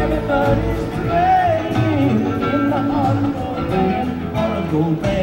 Everybody's praying in the heart of gold band, heart of gold band.